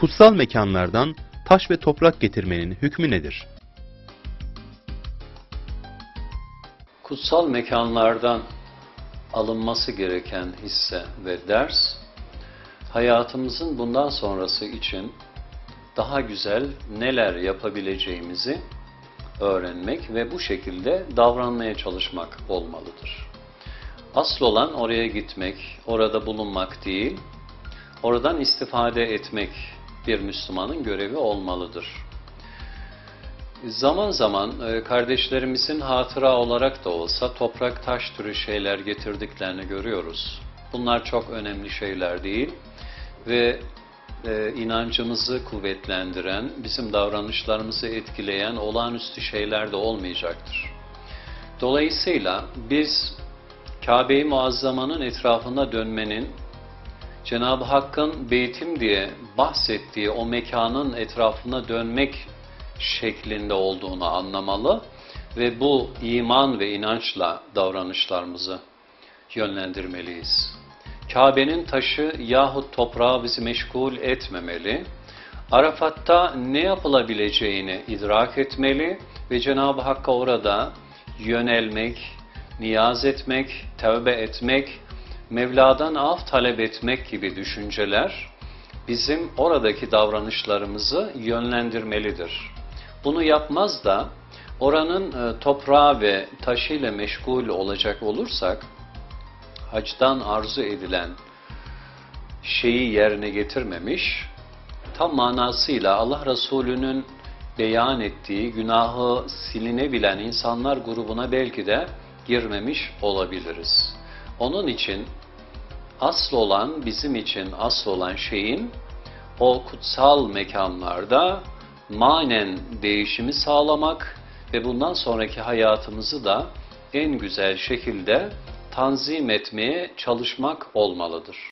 Kutsal mekanlardan taş ve toprak getirmenin hükmü nedir? Kutsal mekanlardan alınması gereken hisse ve ders, hayatımızın bundan sonrası için daha güzel neler yapabileceğimizi öğrenmek ve bu şekilde davranmaya çalışmak olmalıdır. Asıl olan oraya gitmek, orada bulunmak değil, oradan istifade etmek bir Müslümanın görevi olmalıdır. Zaman zaman e, kardeşlerimizin hatıra olarak da olsa toprak taş türü şeyler getirdiklerini görüyoruz. Bunlar çok önemli şeyler değil ve e, inancımızı kuvvetlendiren, bizim davranışlarımızı etkileyen olağanüstü şeyler de olmayacaktır. Dolayısıyla biz Kabe-i Muazzama'nın etrafında dönmenin Cenab-ı Hakk'ın beytim diye bahsettiği o mekanın etrafına dönmek şeklinde olduğunu anlamalı ve bu iman ve inançla davranışlarımızı yönlendirmeliyiz. Kabe'nin taşı yahut toprağı bizi meşgul etmemeli. Arafat'ta ne yapılabileceğini idrak etmeli ve Cenab-ı Hakk'a orada yönelmek, niyaz etmek, tevbe etmek, Mevla'dan af talep etmek gibi düşünceler bizim oradaki davranışlarımızı yönlendirmelidir. Bunu yapmaz da oranın e, toprağı ve taşıyla meşgul olacak olursak hacdan arzu edilen şeyi yerine getirmemiş, tam manasıyla Allah Resulü'nün beyan ettiği günahı silinebilen insanlar grubuna belki de girmemiş olabiliriz. Onun için asıl olan, bizim için asıl olan şeyin o kutsal mekanlarda manen değişimi sağlamak ve bundan sonraki hayatımızı da en güzel şekilde tanzim etmeye çalışmak olmalıdır.